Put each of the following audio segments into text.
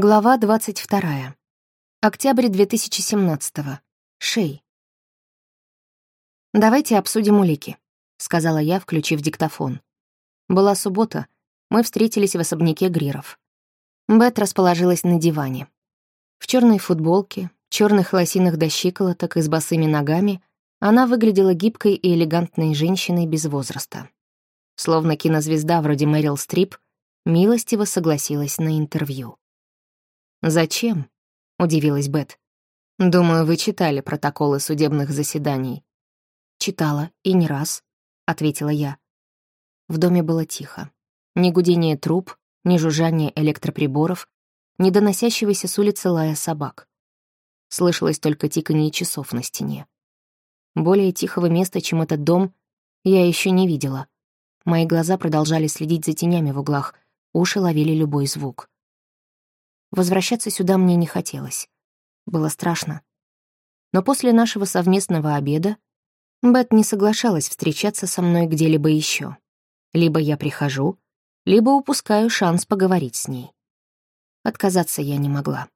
Глава 22. Октябрь 2017. Шей. «Давайте обсудим улики», — сказала я, включив диктофон. Была суббота, мы встретились в особняке Гриров. Бет расположилась на диване. В черной футболке, черных лосинах до щиколоток и с босыми ногами она выглядела гибкой и элегантной женщиной без возраста. Словно кинозвезда вроде Мэрил Стрип, милостиво согласилась на интервью. «Зачем?» — удивилась Бет. «Думаю, вы читали протоколы судебных заседаний». «Читала, и не раз», — ответила я. В доме было тихо. Ни гудение труб, ни жужжание электроприборов, ни доносящегося с улицы лая собак. Слышалось только тиканье часов на стене. Более тихого места, чем этот дом, я еще не видела. Мои глаза продолжали следить за тенями в углах, уши ловили любой звук. Возвращаться сюда мне не хотелось. Было страшно. Но после нашего совместного обеда Бет не соглашалась встречаться со мной где-либо еще. Либо я прихожу, либо упускаю шанс поговорить с ней. Отказаться я не могла.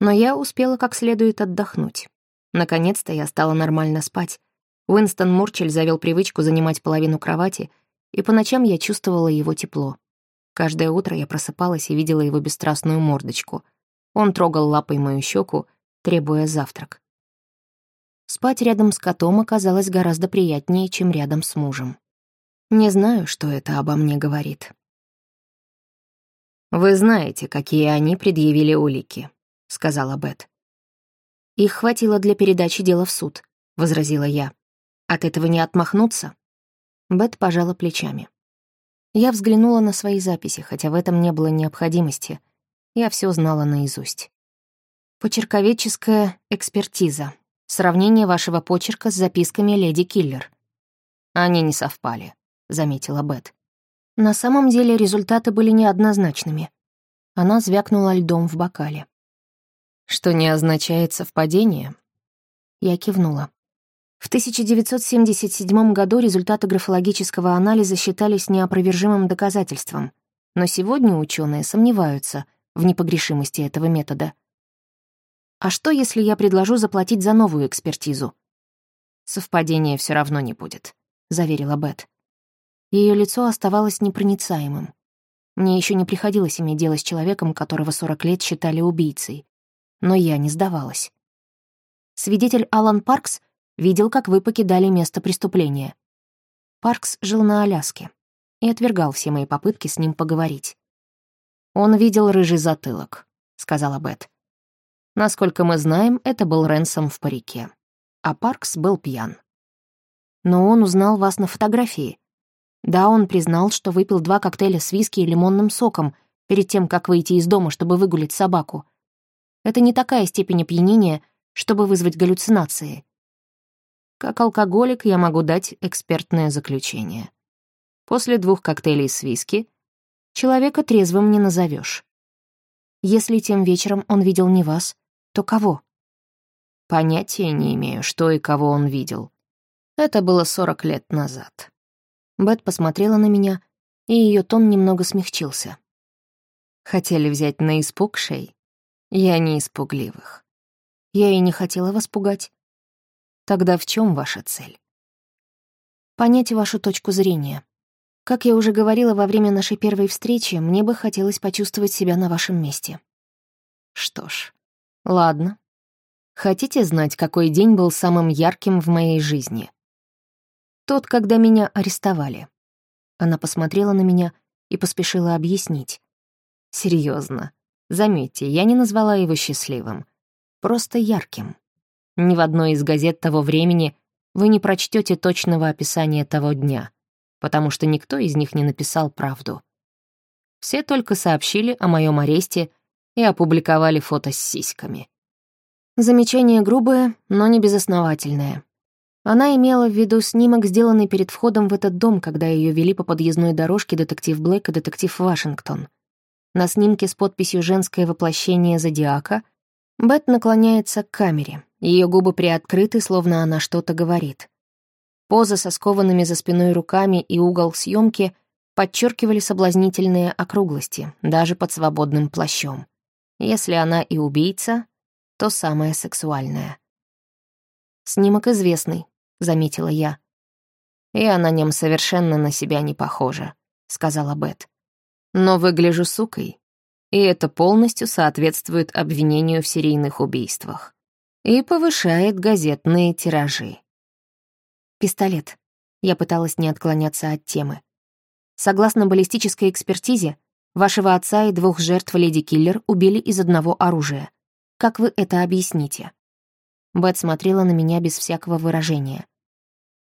Но я успела как следует отдохнуть. Наконец-то я стала нормально спать. Уинстон Мурчель завел привычку занимать половину кровати, и по ночам я чувствовала его тепло. Каждое утро я просыпалась и видела его бесстрастную мордочку. Он трогал лапой мою щеку, требуя завтрак. Спать рядом с котом оказалось гораздо приятнее, чем рядом с мужем. Не знаю, что это обо мне говорит. «Вы знаете, какие они предъявили улики», — сказала Бет. «Их хватило для передачи дела в суд», — возразила я. «От этого не отмахнуться?» Бет пожала плечами. Я взглянула на свои записи, хотя в этом не было необходимости. Я все знала наизусть. Почерковедческая экспертиза. Сравнение вашего почерка с записками леди Киллер. Они не совпали, заметила Бет. На самом деле результаты были неоднозначными. Она звякнула льдом в бокале. Что не означает совпадение? Я кивнула. В 1977 году результаты графологического анализа считались неопровержимым доказательством, но сегодня ученые сомневаются в непогрешимости этого метода. А что, если я предложу заплатить за новую экспертизу? Совпадения все равно не будет, заверила Бет. Ее лицо оставалось непроницаемым. Мне еще не приходилось иметь дело с человеком, которого 40 лет считали убийцей. Но я не сдавалась. Свидетель Алан Паркс — видел, как вы покидали место преступления. Паркс жил на Аляске и отвергал все мои попытки с ним поговорить. «Он видел рыжий затылок», — сказала Бет. «Насколько мы знаем, это был Ренсом в парике, а Паркс был пьян». «Но он узнал вас на фотографии. Да, он признал, что выпил два коктейля с виски и лимонным соком перед тем, как выйти из дома, чтобы выгулить собаку. Это не такая степень опьянения, чтобы вызвать галлюцинации. Как алкоголик я могу дать экспертное заключение. После двух коктейлей с виски человека трезвым не назовешь. Если тем вечером он видел не вас, то кого? Понятия не имею, что и кого он видел. Это было 40 лет назад. Бет посмотрела на меня, и ее тон немного смягчился. Хотели взять на испуг шей? Я не испугливых. Я и не хотела вас пугать. Тогда в чем ваша цель? Понять вашу точку зрения. Как я уже говорила во время нашей первой встречи, мне бы хотелось почувствовать себя на вашем месте. Что ж, ладно. Хотите знать, какой день был самым ярким в моей жизни? Тот, когда меня арестовали. Она посмотрела на меня и поспешила объяснить. Серьезно. Заметьте, я не назвала его счастливым. Просто ярким. Ни в одной из газет того времени вы не прочтете точного описания того дня, потому что никто из них не написал правду. Все только сообщили о моем аресте и опубликовали фото с сиськами. Замечание грубое, но не безосновательное. Она имела в виду снимок, сделанный перед входом в этот дом, когда ее вели по подъездной дорожке детектив Блэк и детектив Вашингтон. На снимке с подписью «Женское воплощение зодиака» Бет наклоняется к камере, ее губы приоткрыты, словно она что-то говорит. Поза со скованными за спиной руками и угол съемки подчеркивали соблазнительные округлости, даже под свободным плащом. Если она и убийца, то самая сексуальная. «Снимок известный», — заметила я. «Я на нем совершенно на себя не похожа», — сказала Бет. «Но выгляжу сукой, и это полностью соответствует обвинению в серийных убийствах и повышает газетные тиражи». «Пистолет», — я пыталась не отклоняться от темы. «Согласно баллистической экспертизе, вашего отца и двух жертв леди Киллер убили из одного оружия. Как вы это объясните?» Бет смотрела на меня без всякого выражения.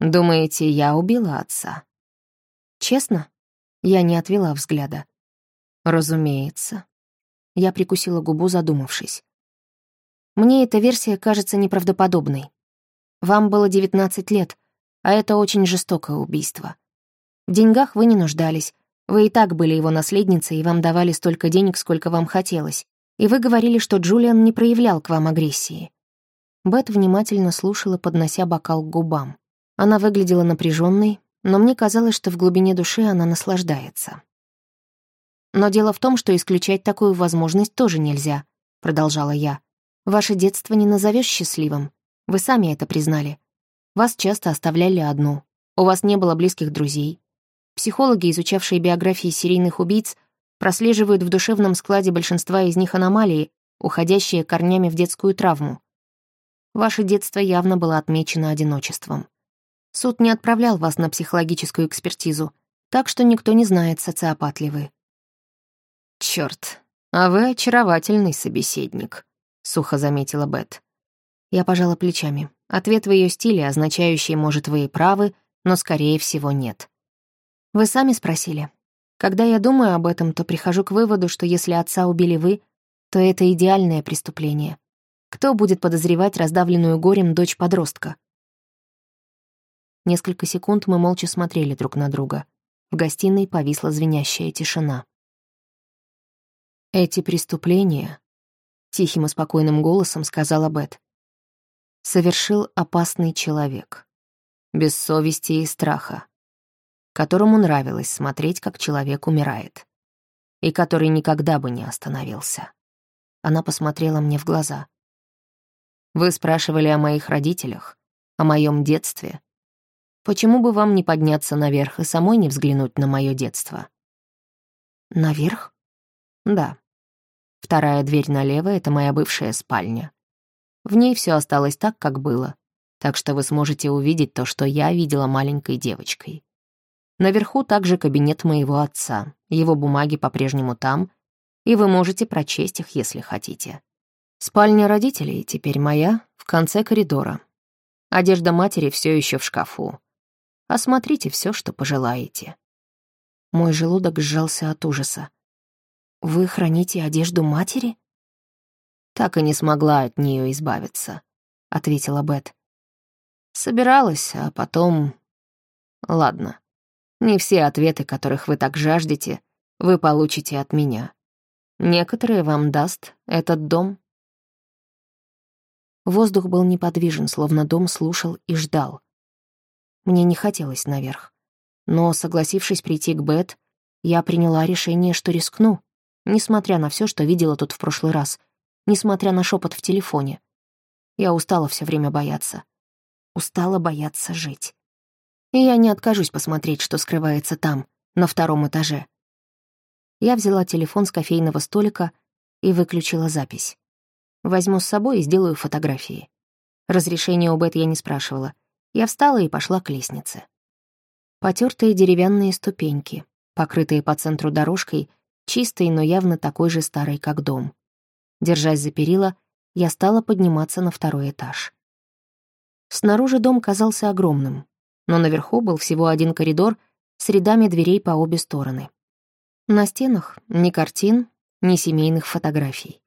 «Думаете, я убила отца?» «Честно?» Я не отвела взгляда. «Разумеется». Я прикусила губу, задумавшись. «Мне эта версия кажется неправдоподобной. Вам было 19 лет, а это очень жестокое убийство. В деньгах вы не нуждались, вы и так были его наследницей, и вам давали столько денег, сколько вам хотелось. И вы говорили, что Джулиан не проявлял к вам агрессии. Бет внимательно слушала, поднося бокал к губам. Она выглядела напряженной, но мне казалось, что в глубине души она наслаждается. «Но дело в том, что исключать такую возможность тоже нельзя», — продолжала я. «Ваше детство не назовешь счастливым. Вы сами это признали. Вас часто оставляли одну. У вас не было близких друзей. Психологи, изучавшие биографии серийных убийц, прослеживают в душевном складе большинства из них аномалии, уходящие корнями в детскую травму. Ваше детство явно было отмечено одиночеством. Суд не отправлял вас на психологическую экспертизу, так что никто не знает, социопат ли вы. «Чёрт, а вы очаровательный собеседник», — сухо заметила Бет. Я пожала плечами. Ответ в ее стиле, означающий, может, вы и правы, но, скорее всего, нет. Вы сами спросили. Когда я думаю об этом, то прихожу к выводу, что если отца убили вы, то это идеальное преступление. Кто будет подозревать раздавленную горем дочь подростка? Несколько секунд мы молча смотрели друг на друга. В гостиной повисла звенящая тишина. «Эти преступления», — тихим и спокойным голосом сказала Бет, «совершил опасный человек, без совести и страха, которому нравилось смотреть, как человек умирает, и который никогда бы не остановился». Она посмотрела мне в глаза. Вы спрашивали о моих родителях, о моем детстве. Почему бы вам не подняться наверх и самой не взглянуть на мое детство? Наверх? Да. Вторая дверь налево — это моя бывшая спальня. В ней все осталось так, как было, так что вы сможете увидеть то, что я видела маленькой девочкой. Наверху также кабинет моего отца, его бумаги по-прежнему там, и вы можете прочесть их, если хотите. Спальня родителей теперь моя, в конце коридора. Одежда матери все еще в шкафу. Осмотрите все, что пожелаете. Мой желудок сжался от ужаса. Вы храните одежду матери? Так и не смогла от нее избавиться, ответила Бет. Собиралась, а потом... Ладно, не все ответы, которых вы так жаждете, вы получите от меня. Некоторые вам даст этот дом. Воздух был неподвижен, словно дом слушал и ждал. Мне не хотелось наверх. Но, согласившись прийти к Бет, я приняла решение, что рискну, несмотря на все, что видела тут в прошлый раз, несмотря на шепот в телефоне. Я устала все время бояться. Устала бояться жить. И я не откажусь посмотреть, что скрывается там, на втором этаже. Я взяла телефон с кофейного столика и выключила запись. Возьму с собой и сделаю фотографии. Разрешения у Бет я не спрашивала. Я встала и пошла к лестнице. Потертые деревянные ступеньки, покрытые по центру дорожкой, чистой, но явно такой же старой, как дом. Держась за перила, я стала подниматься на второй этаж. Снаружи дом казался огромным, но наверху был всего один коридор с рядами дверей по обе стороны. На стенах ни картин, ни семейных фотографий.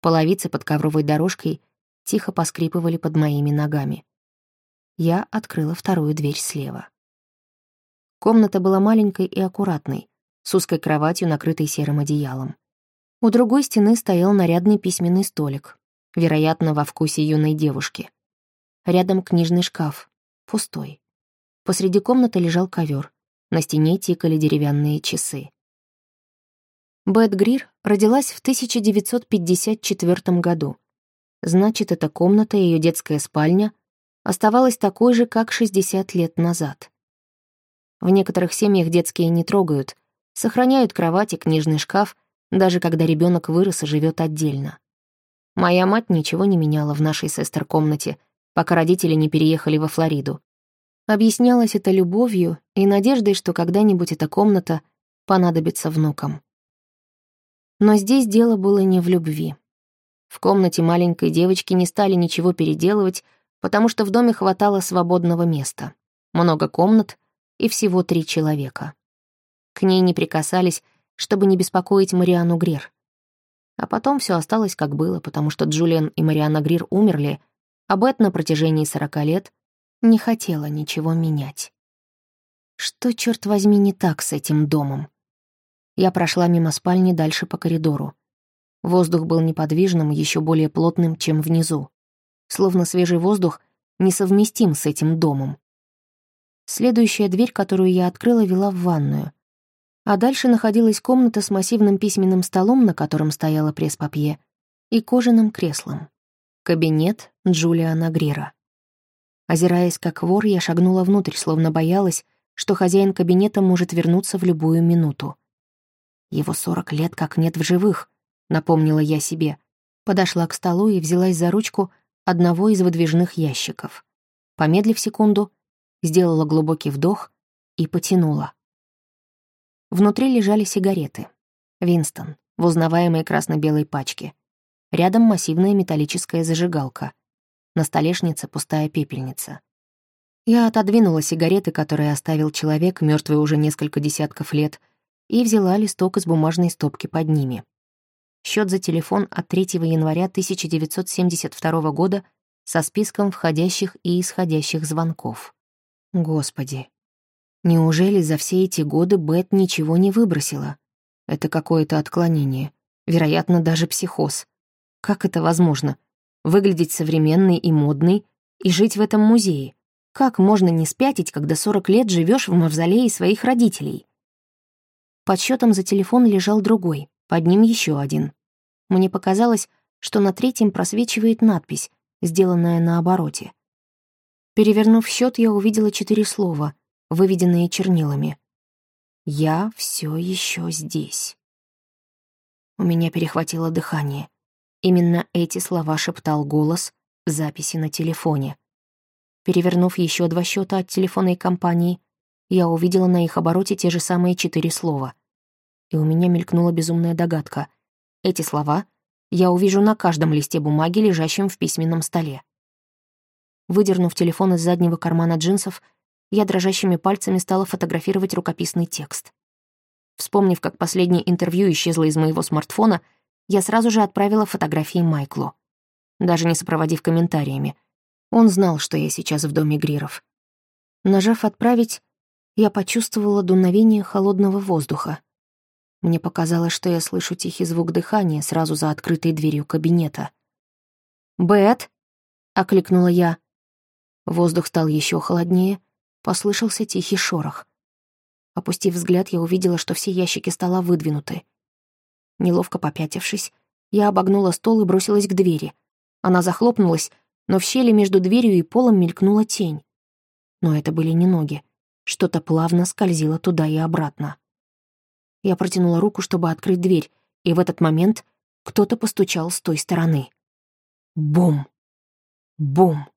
Половицы под ковровой дорожкой тихо поскрипывали под моими ногами. Я открыла вторую дверь слева. Комната была маленькой и аккуратной, с узкой кроватью, накрытой серым одеялом. У другой стены стоял нарядный письменный столик, вероятно, во вкусе юной девушки. Рядом книжный шкаф, пустой. Посреди комнаты лежал ковер, На стене тикали деревянные часы. Бет Грир родилась в 1954 году. Значит, эта комната, ее детская спальня, оставалась такой же, как 60 лет назад. В некоторых семьях детские не трогают, сохраняют кровать и книжный шкаф, даже когда ребенок вырос и живет отдельно. Моя мать ничего не меняла в нашей сестер-комнате, пока родители не переехали во Флориду. Объяснялось это любовью и надеждой, что когда-нибудь эта комната понадобится внукам. Но здесь дело было не в любви. В комнате маленькой девочки не стали ничего переделывать, потому что в доме хватало свободного места. Много комнат и всего три человека. К ней не прикасались, чтобы не беспокоить Мариану Грир. А потом все осталось как было, потому что Джулиан и Мариана Грир умерли, а Бет на протяжении сорока лет не хотела ничего менять. Что, черт возьми, не так с этим домом? Я прошла мимо спальни дальше по коридору. Воздух был неподвижным, еще более плотным, чем внизу. Словно свежий воздух несовместим с этим домом. Следующая дверь, которую я открыла, вела в ванную. А дальше находилась комната с массивным письменным столом, на котором стояла пресс-папье, и кожаным креслом. Кабинет Джулиана Грира. Озираясь как вор, я шагнула внутрь, словно боялась, что хозяин кабинета может вернуться в любую минуту. Его сорок лет как нет в живых, напомнила я себе. Подошла к столу и взялась за ручку одного из выдвижных ящиков. Помедлив секунду, сделала глубокий вдох и потянула. Внутри лежали сигареты. Винстон, в узнаваемой красно-белой пачке. Рядом массивная металлическая зажигалка. На столешнице пустая пепельница. Я отодвинула сигареты, которые оставил человек, мертвый уже несколько десятков лет, и взяла листок из бумажной стопки под ними. Счет за телефон от 3 января 1972 года со списком входящих и исходящих звонков. Господи, неужели за все эти годы Бет ничего не выбросила? Это какое-то отклонение, вероятно, даже психоз. Как это возможно? Выглядеть современной и модной и жить в этом музее? Как можно не спятить, когда 40 лет живешь в мавзолее своих родителей? Под счетом за телефон лежал другой, под ним еще один. Мне показалось, что на третьем просвечивает надпись, сделанная на обороте. Перевернув счет, я увидела четыре слова, выведенные чернилами. «Я все еще здесь». У меня перехватило дыхание. Именно эти слова шептал голос в записи на телефоне. Перевернув еще два счета от телефонной компании, я увидела на их обороте те же самые четыре слова. И у меня мелькнула безумная догадка. Эти слова я увижу на каждом листе бумаги, лежащем в письменном столе. Выдернув телефон из заднего кармана джинсов, я дрожащими пальцами стала фотографировать рукописный текст. Вспомнив, как последнее интервью исчезло из моего смартфона, я сразу же отправила фотографии Майклу. Даже не сопроводив комментариями. Он знал, что я сейчас в доме Гриров. Нажав «Отправить», я почувствовала дуновение холодного воздуха. Мне показалось, что я слышу тихий звук дыхания сразу за открытой дверью кабинета. «Бет!» — окликнула я. Воздух стал еще холоднее, послышался тихий шорох. Опустив взгляд, я увидела, что все ящики стола выдвинуты. Неловко попятившись, я обогнула стол и бросилась к двери. Она захлопнулась, но в щели между дверью и полом мелькнула тень. Но это были не ноги. Что-то плавно скользило туда и обратно. Я протянула руку, чтобы открыть дверь, и в этот момент кто-то постучал с той стороны. Бум! Бум!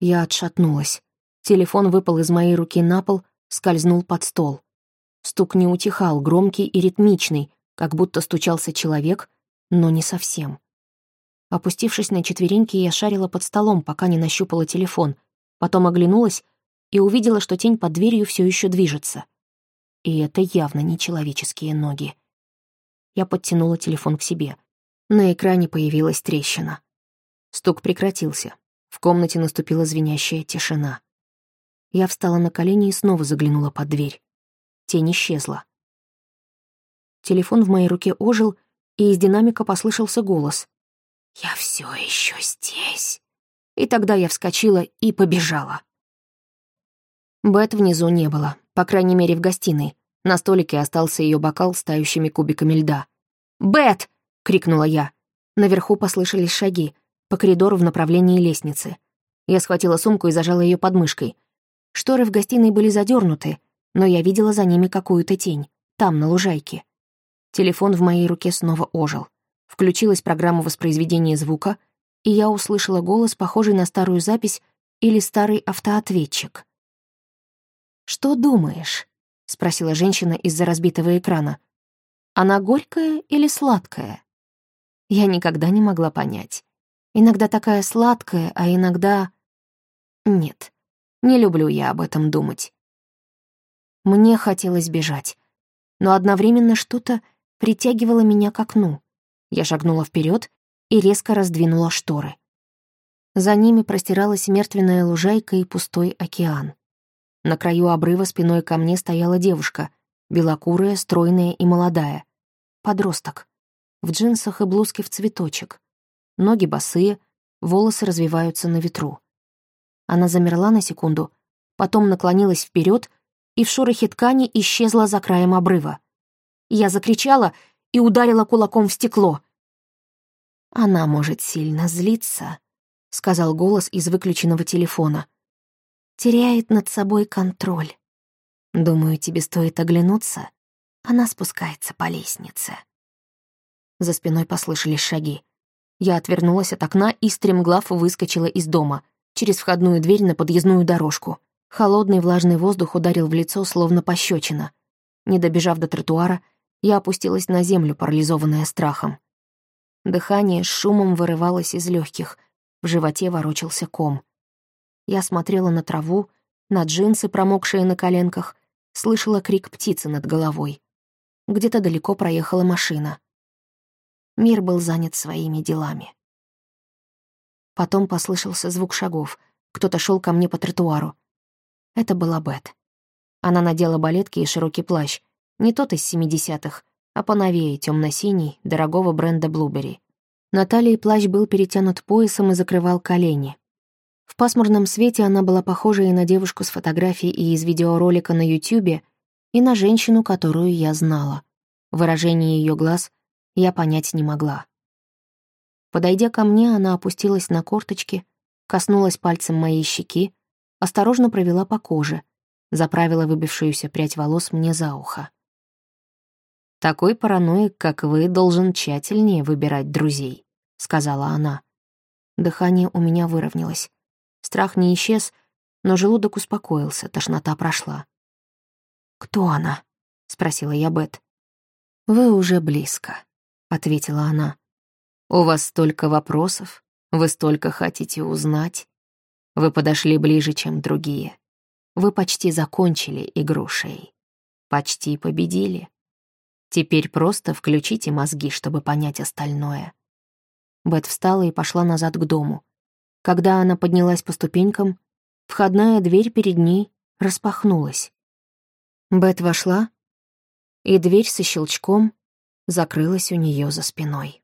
Я отшатнулась. Телефон выпал из моей руки на пол, скользнул под стол. Стук не утихал, громкий и ритмичный, как будто стучался человек, но не совсем. Опустившись на четвереньки, я шарила под столом, пока не нащупала телефон, потом оглянулась и увидела, что тень под дверью все еще движется. И это явно не человеческие ноги. Я подтянула телефон к себе. На экране появилась трещина. Стук прекратился. В комнате наступила звенящая тишина. Я встала на колени и снова заглянула под дверь. Тень исчезла. Телефон в моей руке ожил, и из динамика послышался голос. «Я все еще здесь». И тогда я вскочила и побежала. Бет внизу не было, по крайней мере, в гостиной. На столике остался ее бокал с тающими кубиками льда. «Бет!» — крикнула я. Наверху послышались шаги, по коридору в направлении лестницы. Я схватила сумку и зажала ее подмышкой. Шторы в гостиной были задернуты, но я видела за ними какую-то тень, там, на лужайке. Телефон в моей руке снова ожил. Включилась программа воспроизведения звука, и я услышала голос, похожий на старую запись или старый автоответчик. «Что думаешь?» — спросила женщина из-за разбитого экрана. «Она горькая или сладкая?» Я никогда не могла понять. Иногда такая сладкая, а иногда... Нет, не люблю я об этом думать. Мне хотелось бежать, но одновременно что-то притягивало меня к окну. Я шагнула вперед и резко раздвинула шторы. За ними простиралась мертвенная лужайка и пустой океан. На краю обрыва спиной ко мне стояла девушка, белокурая, стройная и молодая. Подросток в джинсах и блузке в цветочек. Ноги босые, волосы развиваются на ветру. Она замерла на секунду, потом наклонилась вперед и в шорохе ткани исчезла за краем обрыва. Я закричала и ударила кулаком в стекло. «Она может сильно злиться», — сказал голос из выключенного телефона. «Теряет над собой контроль. Думаю, тебе стоит оглянуться. Она спускается по лестнице». За спиной послышались шаги. Я отвернулась от окна и стремглав выскочила из дома, через входную дверь на подъездную дорожку. Холодный влажный воздух ударил в лицо, словно пощечина. Не добежав до тротуара, я опустилась на землю, парализованная страхом. Дыхание с шумом вырывалось из легких, в животе ворочался ком. Я смотрела на траву, на джинсы, промокшие на коленках, слышала крик птицы над головой. Где-то далеко проехала машина. Мир был занят своими делами. Потом послышался звук шагов. Кто-то шел ко мне по тротуару. Это была Бет. Она надела балетки и широкий плащ. Не тот из семидесятых, а поновее, темно синий дорогого бренда Блубери. На талии плащ был перетянут поясом и закрывал колени. В пасмурном свете она была похожа и на девушку с фотографией и из видеоролика на Ютьюбе, и на женщину, которую я знала. Выражение ее глаз я понять не могла. Подойдя ко мне, она опустилась на корточки, коснулась пальцем моей щеки, осторожно провела по коже, заправила выбившуюся прядь волос мне за ухо. «Такой параноик, как вы, должен тщательнее выбирать друзей», — сказала она. Дыхание у меня выровнялось. Страх не исчез, но желудок успокоился, тошнота прошла. «Кто она?» — спросила я Бет. «Вы уже близко», — ответила она. «У вас столько вопросов, вы столько хотите узнать. Вы подошли ближе, чем другие. Вы почти закончили игру шеи. Почти победили. Теперь просто включите мозги, чтобы понять остальное». Бет встала и пошла назад к дому. Когда она поднялась по ступенькам, входная дверь перед ней распахнулась. Бет вошла, и дверь со щелчком закрылась у нее за спиной.